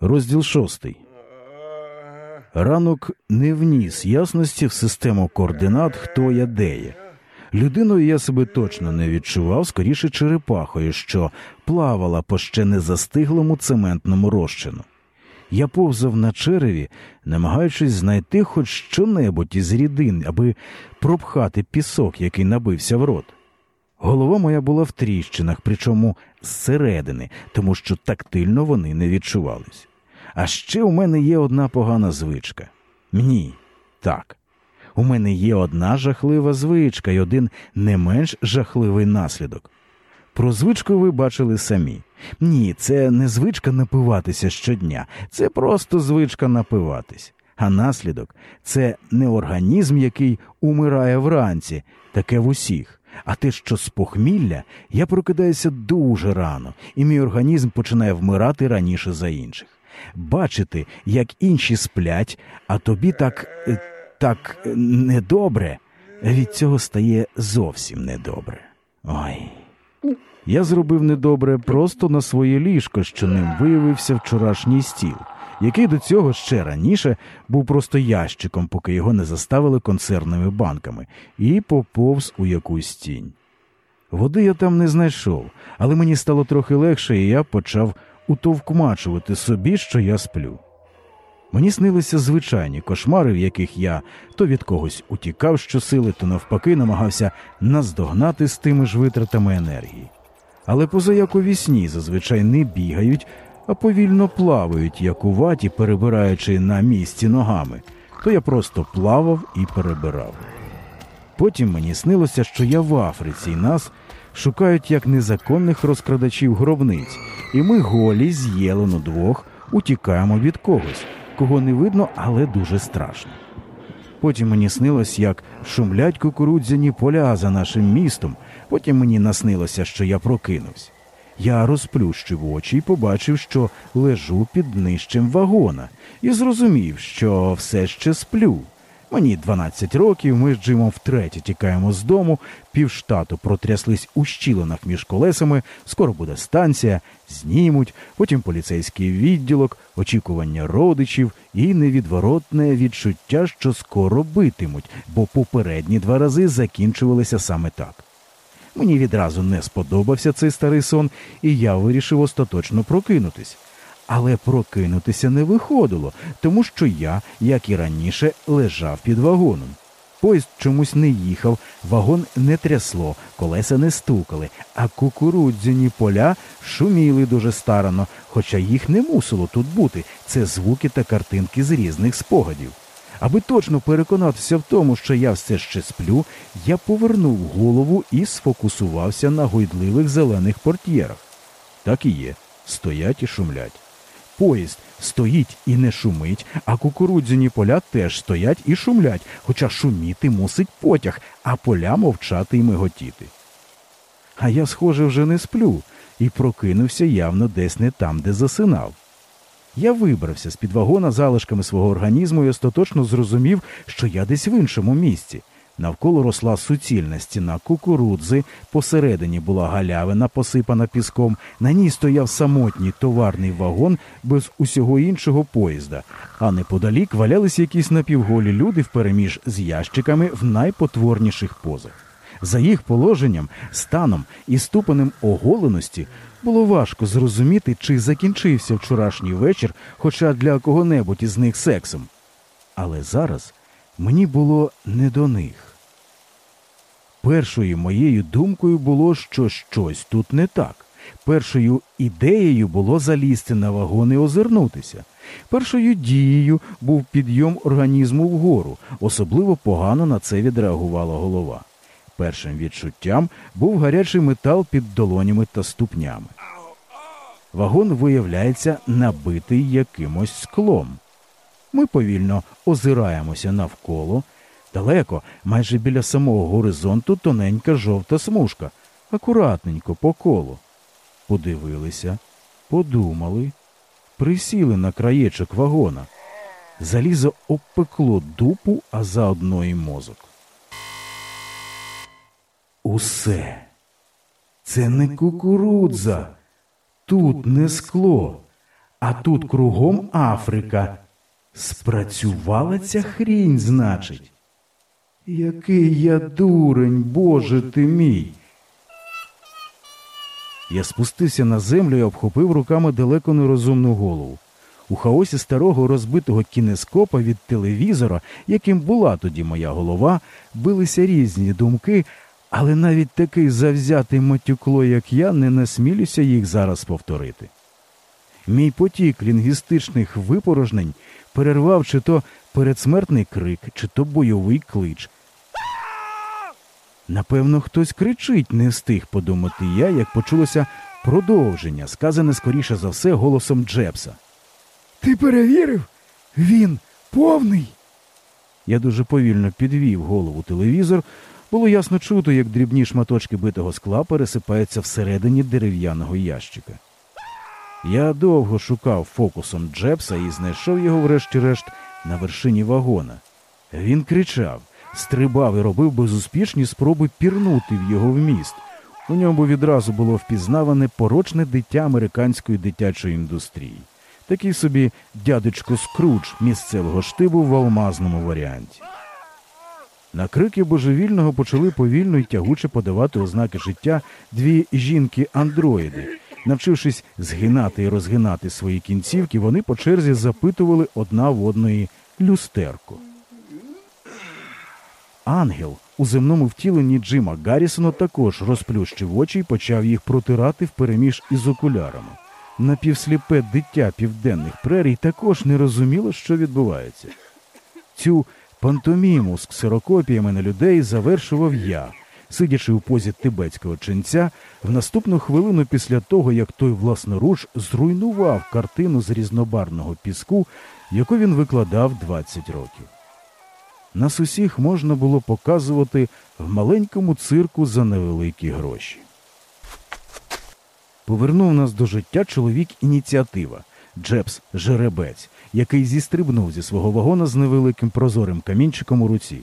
Розділ шостий. Ранок не вніс ясності в систему координат, хто я де є. Людиною я себе точно не відчував, скоріше черепахою, що плавала по ще не застиглому цементному розчину. Я повзав на череві, намагаючись знайти хоч що-небудь із рідин, аби пропхати пісок, який набився в рот. Голова моя була в тріщинах, причому зсередини, тому що тактильно вони не відчувались. А ще у мене є одна погана звичка. Ні, так. У мене є одна жахлива звичка і один не менш жахливий наслідок. Про звичку ви бачили самі. Ні, це не звичка напиватися щодня, це просто звичка напиватись. А наслідок це не організм, який умирає вранці, таке в усіх. А те, що з похмілля, я прокидаюся дуже рано, і мій організм починає вмирати раніше за інших. Бачити, як інші сплять, а тобі так, е, так недобре, від цього стає зовсім недобре. Ой. Я зробив недобре просто на своє ліжко, що ним виявився вчорашній стіл, який до цього ще раніше був просто ящиком, поки його не заставили консервними банками, і поповз у якусь тінь. Води я там не знайшов, але мені стало трохи легше, і я почав утовкмачувати собі, що я сплю. Мені снилися звичайні кошмари, в яких я то від когось утікав щосили, то навпаки намагався наздогнати з тими ж витратами енергії. Але позаяк у вісні зазвичай не бігають, а повільно плавають, як у ваті, перебираючи на місці ногами, то я просто плавав і перебирав. Потім мені снилося, що я в Африці і нас шукають як незаконних розкрадачів гробниць, і ми голі з Єлену двох утікаємо від когось, кого не видно, але дуже страшно. Потім мені снилось, як шумлять кукурудзяні поля за нашим містом. Потім мені наснилося, що я прокинувся. Я розплющив очі і побачив, що лежу під нижчим вагона, і зрозумів, що все ще сплю. Мені 12 років, ми з Джимом втретє тікаємо з дому, півштату протряслись у щілинах між колесами, скоро буде станція, знімуть, потім поліцейський відділок, очікування родичів і невідворотне відчуття, що скоро битимуть, бо попередні два рази закінчувалися саме так. Мені відразу не сподобався цей старий сон, і я вирішив остаточно прокинутись. Але прокинутися не виходило, тому що я, як і раніше, лежав під вагоном. Поїзд чомусь не їхав, вагон не трясло, колеса не стукали, а кукурудзяні поля шуміли дуже старано, хоча їх не мусило тут бути. Це звуки та картинки з різних спогадів. Аби точно переконатися в тому, що я все ще сплю, я повернув голову і сфокусувався на гойдливих зелених портьєрах. Так і є, стоять і шумлять. Поїзд стоїть і не шумить, а кукурудзяні поля теж стоять і шумлять, хоча шуміти мусить потяг, а поля мовчати і миготіти. А я, схоже, вже не сплю і прокинувся явно десь не там, де засинав. Я вибрався з під вагона залишками свого організму і остаточно зрозумів, що я десь в іншому місці. Навколо росла суцільна стіна кукурудзи, посередині була галявина, посипана піском, на ній стояв самотній товарний вагон без усього іншого поїзда, а неподалік валялись якісь напівголі люди впереміж з ящиками в найпотворніших позах. За їх положенням, станом і ступенем оголеності було важко зрозуміти, чи закінчився вчорашній вечір, хоча для кого-небудь із них сексом. Але зараз мені було не до них. Першою моєю думкою було, що щось тут не так. Першою ідеєю було залізти на вагон і озирнутися. Першою дією був підйом організму вгору, особливо погано на це відреагувала голова. Першим відчуттям був гарячий метал під долонями та ступнями. Вагон, виявляється, набитий якимось склом. Ми повільно озираємося навколо. Далеко, майже біля самого горизонту, тоненька жовта смужка, акуратненько по колу. Подивилися, подумали, присіли на краєчок вагона. Залізо обпекло дупу, а заодно і мозок. Усе. Це не кукурудза, тут не скло, а тут кругом Африка. Спрацювала ця хрінь, значить. Який я дурень, Боже ти мій. Я спустився на землю і обхопив руками далеко нерозумну голову. У хаосі старого розбитого кінескопа від телевізора, яким була тоді моя голова, билися різні думки, але навіть такий завзятий матюкло, як я, не насмілюся їх зараз повторити. Мій потік лінгвістичних випорожнень перервав чи то передсмертний крик, чи то бойовий клич. Напевно, хтось кричить, не встиг подумати я, як почулося продовження, сказане скоріше за все голосом Джепса. Ти перевірив? Він повний. Я дуже повільно підвів голову телевізор. Було ясно чути, як дрібні шматочки битого скла пересипаються всередині дерев'яного ящика. Я довго шукав фокусом Джепса і знайшов його, врешті-решт, на вершині вагона. Він кричав, стрибав і робив безуспішні спроби пірнути в його вміст. У ньому відразу було впізнаване порочне дитя американської дитячої індустрії. Такий собі дядечко Скрудж місцевого штибу в алмазному варіанті. На крики божевільного почали повільно і тягуче подавати ознаки життя дві жінки-андроїди. Навчившись згинати і розгинати свої кінцівки, вони по черзі запитували одна в одної люстерку. Ангел у земному втіленні Джима Гаррісона також розплющив очі і почав їх протирати впереміж із окулярами. Напівсліпе дитя південних прерій також не розуміло, що відбувається. Цю пантоміму з ксерокопіями на людей завершував я, сидячи у позі тибетського ченця в наступну хвилину після того, як той власноруч зруйнував картину з різнобарного піску, яку він викладав 20 років. Нас усіх можна було показувати в маленькому цирку за невеликі гроші. Повернув нас до життя чоловік ініціатива Джепс Жеребець, який зістрибнув зі свого вагона з невеликим прозорим камінчиком у руці.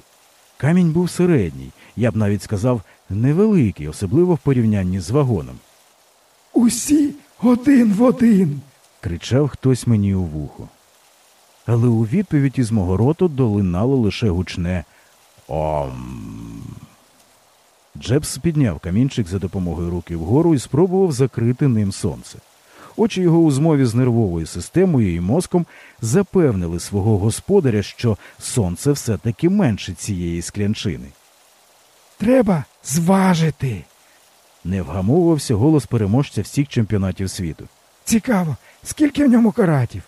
Камінь був середній, я б навіть сказав, невеликий, особливо в порівнянні з вагоном. Усі один в один. кричав хтось мені у вухо. Але у відповідь із мого роту долинало лише гучне Ом. Джебс підняв камінчик за допомогою руки вгору і спробував закрити ним сонце. Очі його у змові з нервовою системою і мозком запевнили свого господаря, що сонце все-таки менше цієї склянчини. Треба зважити. Не вгамовувався голос переможця всіх чемпіонатів світу. Цікаво, скільки в ньому каратів?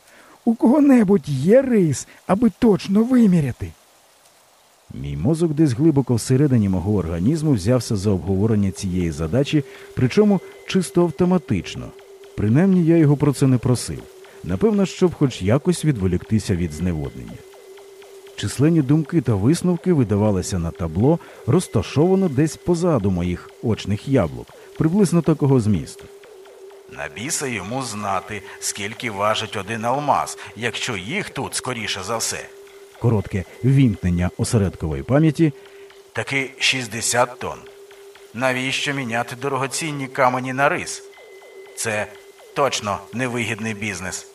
У кого-небудь є рис, аби точно виміряти. Мій мозок десь глибоко всередині мого організму взявся за обговорення цієї задачі, причому чисто автоматично. Принаймні я його про це не просив. Напевно, щоб хоч якось відволіктися від зневоднення. Численні думки та висновки видавалися на табло, розташовано десь позаду моїх очних яблук, приблизно такого змісту. На біса йому знати, скільки важить один алмаз, якщо їх тут скоріше за все. Коротке вімкнення осередкової пам'яті таки 60 тонн. Навіщо міняти дорогоцінні камені на рис? Це точно невигідний бізнес.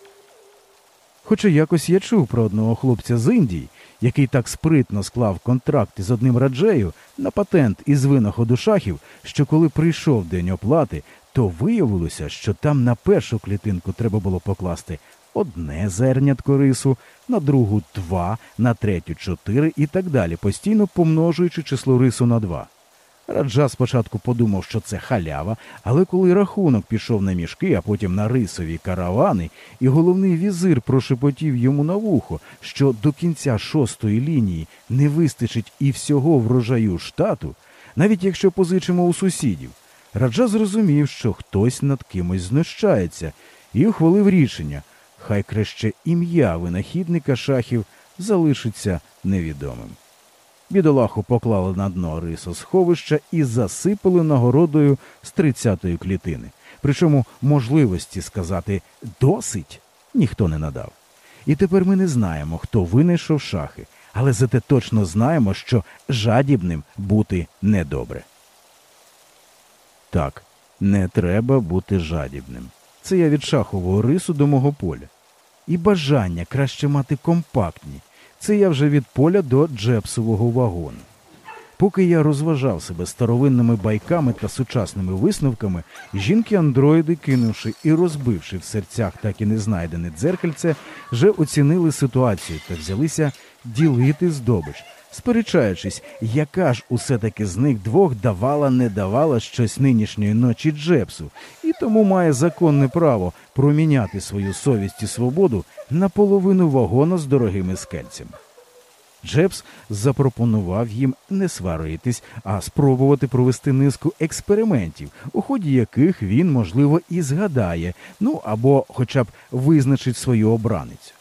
Хоча якось я чув про одного хлопця з Індії, який так спритно склав контракт із одним раджею на патент із винаходу шахів, що коли прийшов день оплати, то виявилося, що там на першу клітинку треба було покласти одне зернятко рису, на другу два, на третю чотири і так далі, постійно помножуючи число рису на два. Раджа спочатку подумав, що це халява, але коли рахунок пішов на мішки, а потім на рисові каравани, і головний візир прошепотів йому на вухо, що до кінця шостої лінії не вистачить і всього врожаю штату, навіть якщо позичимо у сусідів, Раджа зрозумів, що хтось над кимось знущається, і ухвалив рішення хай краще ім'я винахідника шахів залишиться невідомим. Бідолаху поклали на дно рисосховища і засипали нагородою з 30-ї клітини. Причому можливості сказати досить ніхто не надав. І тепер ми не знаємо, хто винайшов шахи, але зате точно знаємо, що жадібним бути недобре. Так, не треба бути жадібним. Це я від шахового рису до мого поля. І бажання краще мати компактні. Це я вже від поля до джепсового вагону. Поки я розважав себе старовинними байками та сучасними висновками, жінки-андроїди, кинувши і розбивши в серцях так і не знайдене дзеркальце, вже оцінили ситуацію та взялися ділити здобич, сперечаючись, яка ж усе таки з них двох давала не давала щось нинішньої ночі Джепсу, і тому має законне право проміняти свою совість і свободу на половину вагона з дорогими скельцями. Джебс запропонував їм не сваритись, а спробувати провести низку експериментів, у ході яких він, можливо, і згадає, ну або хоча б визначить свою обраницю.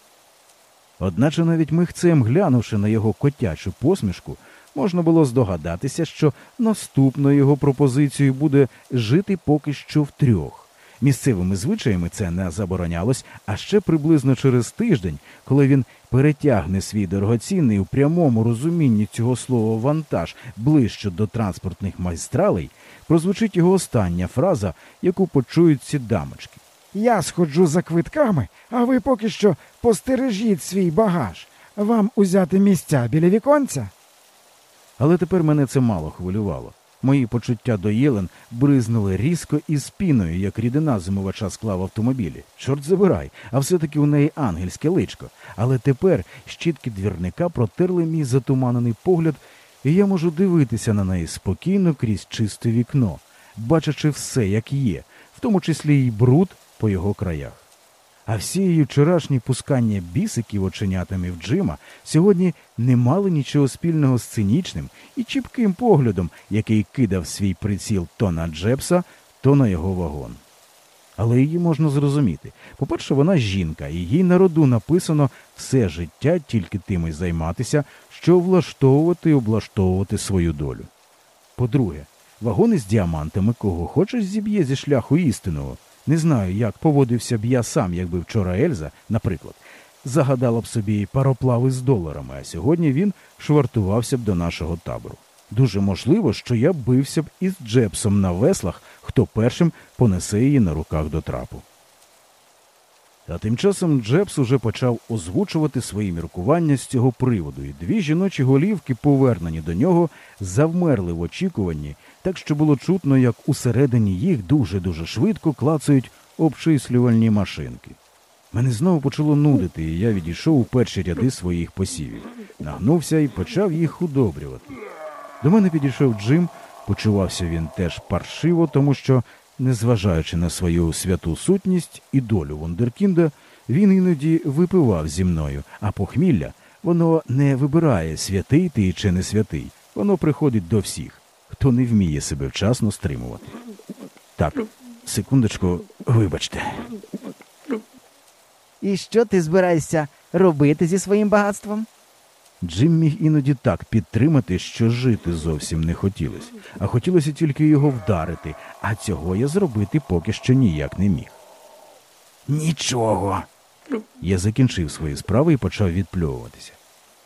Одначе навіть михцем глянувши на його котячу посмішку, можна було здогадатися, що наступною його пропозицією буде жити поки що втрьох. Місцевими звичаями це не заборонялось, а ще приблизно через тиждень, коли він перетягне свій дорогоцінний у прямому розумінні цього слова вантаж ближче до транспортних майстралей, прозвучить його остання фраза, яку почують ці дамочки. Я сходжу за квитками, а ви поки що постережіть свій багаж. Вам узяти місця біля віконця? Але тепер мене це мало хвилювало. Мої почуття до Єлен бризнули різко і спіною, як рідина зимувача скла в автомобілі. Чорт забирай, а все-таки у неї ангельське личко. Але тепер щітки двірника протерли мій затуманений погляд, і я можу дивитися на неї спокійно крізь чисте вікно, бачачи все, як є, в тому числі й бруд по його краях. А всі її вчорашні пускання бісиків оченятами в Джима сьогодні не мали нічого спільного з цинічним і чіпким поглядом, який кидав свій приціл то на Джепса, то на його вагон. Але її можна зрозуміти. По-перше, вона жінка, і їй на роду написано все життя тільки тим і займатися, що влаштовувати і облаштовувати свою долю. По-друге, вагони з діамантами кого хочеш зіб'є зі шляху істинного. Не знаю, як поводився б я сам, якби вчора Ельза, наприклад, загадала б собі пароплави з доларами, а сьогодні він швартувався б до нашого табору. Дуже можливо, що я бився б із Джепсом на веслах, хто першим понесе її на руках до трапу. А тим часом Джепс уже почав озвучувати свої міркування з цього приводу, і дві жіночі голівки, повернені до нього, завмерли в очікуванні, так що було чутно, як усередині їх дуже-дуже швидко клацають обчислювальні машинки. Мене знову почало нудити, і я відійшов у перші ряди своїх посівів, нагнувся і почав їх удобрювати. До мене підійшов Джим, почувався він теж паршиво, тому що, незважаючи на свою святу сутність і долю Вондеркінда, він іноді випивав зі мною, а похмілля воно не вибирає святий ти чи не святий, воно приходить до всіх, хто не вміє себе вчасно стримувати. Так, секундочку, вибачте. І що ти збираєшся робити зі своїм багатством? Джим міг іноді так підтримати, що жити зовсім не хотілося, а хотілося тільки його вдарити, а цього я зробити поки що ніяк не міг. Нічого. Я закінчив свої справи і почав відпльовуватися.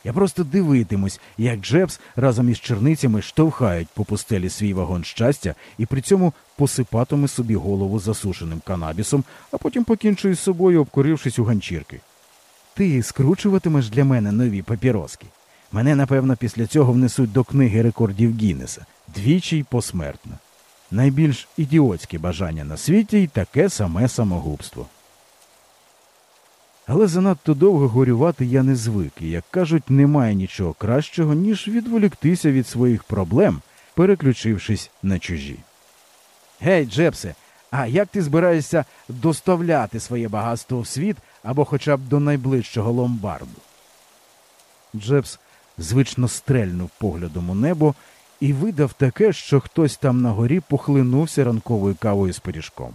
Я просто дивитимусь, як Джебс разом із черницями штовхають по пустелі свій вагон щастя і при цьому посипатиме собі голову засушеним канабісом, а потім покінчує з собою, обкурившись у ганчірки. Ти скручуватимеш для мене нові папіроски. Мене, напевно, після цього внесуть до книги рекордів Гіннеса двічі й посмертно. Найбільш ідіотське бажання на світі й таке саме самогубство. Але занадто довго горювати я не звик, і, як кажуть, немає нічого кращого, ніж відволіктися від своїх проблем, переключившись на чужі. Гей, Джепсе, а як ти збираєшся доставляти своє багатство в світ або хоча б до найближчого ломбарду? Джепс звично стрельнув поглядом у небо і видав таке, що хтось там на горі похлинувся ранковою кавою з пиріжком.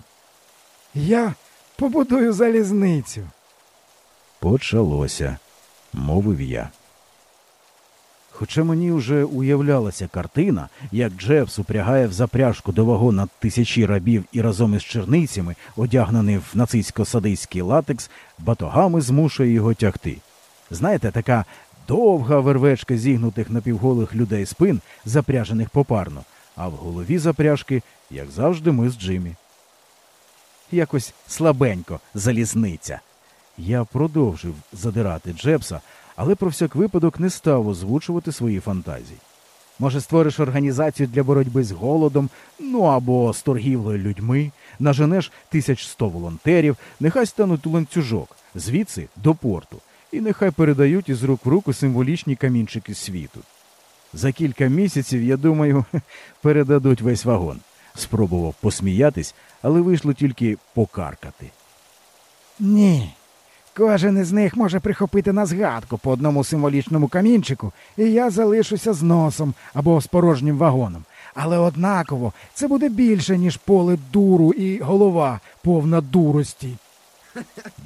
Я побудую залізницю. Почалося, мовив я. Хоча мені вже уявлялася картина, як Джепс упрягає в запряжку до вагона тисячі рабів і разом із черницями, одягнений в нацистсько-садистський латекс, батогами змушує його тягти. Знаєте, така довга вервечка зігнутих напівголих людей спин, запряжених попарно, а в голові запряжки, як завжди, ми з Джиммі. якось слабенько залізниця. Я продовжив задирати Джепса, але про всяк випадок не став озвучувати свої фантазії. Може, створиш організацію для боротьби з голодом, ну або з торгівлею людьми, наженеш 1100 волонтерів, нехай стануть ланцюжок, звідси до порту, і нехай передають із рук в руку символічні камінчики світу. За кілька місяців, я думаю, передадуть весь вагон. Спробував посміятись, але вийшло тільки покаркати. Ні. Кожен із них може прихопити на згадку по одному символічному камінчику, і я залишуся з носом або з порожнім вагоном. Але однаково це буде більше, ніж поле дуру і голова повна дурості.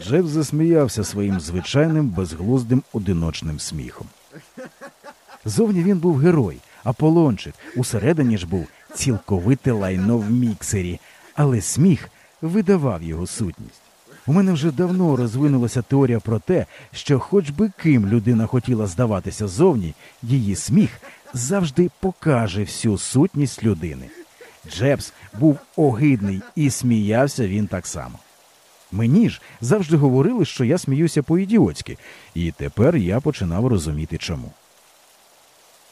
Джеф засміявся своїм звичайним безглуздим одиночним сміхом. Зовні він був герой, Аполлончик, усередині ж був цілковите лайно в міксері, але сміх видавав його сутність. У мене вже давно розвинулася теорія про те, що хоч би ким людина хотіла здаватися зовні, її сміх завжди покаже всю сутність людини. Джебс був огидний і сміявся він так само. Мені ж завжди говорили, що я сміюся по-ідіотськи, і тепер я починав розуміти чому.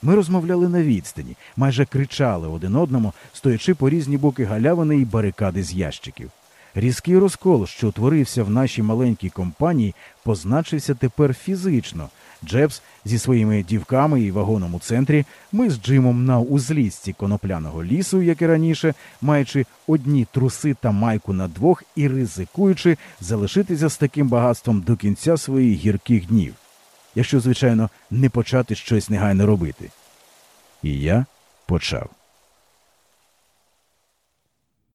Ми розмовляли на відстані, майже кричали один одному, стоячи по різні боки галявини і барикади з ящиків. Різкий розкол, що утворився в нашій маленькій компанії, позначився тепер фізично. Джебс зі своїми дівками і вагоном у центрі, ми з Джимом на узлісці конопляного лісу, як і раніше, маючи одні труси та майку на двох і ризикуючи залишитися з таким багатством до кінця своїх гірких днів, якщо, звичайно, не почати щось негайно робити. І я почав.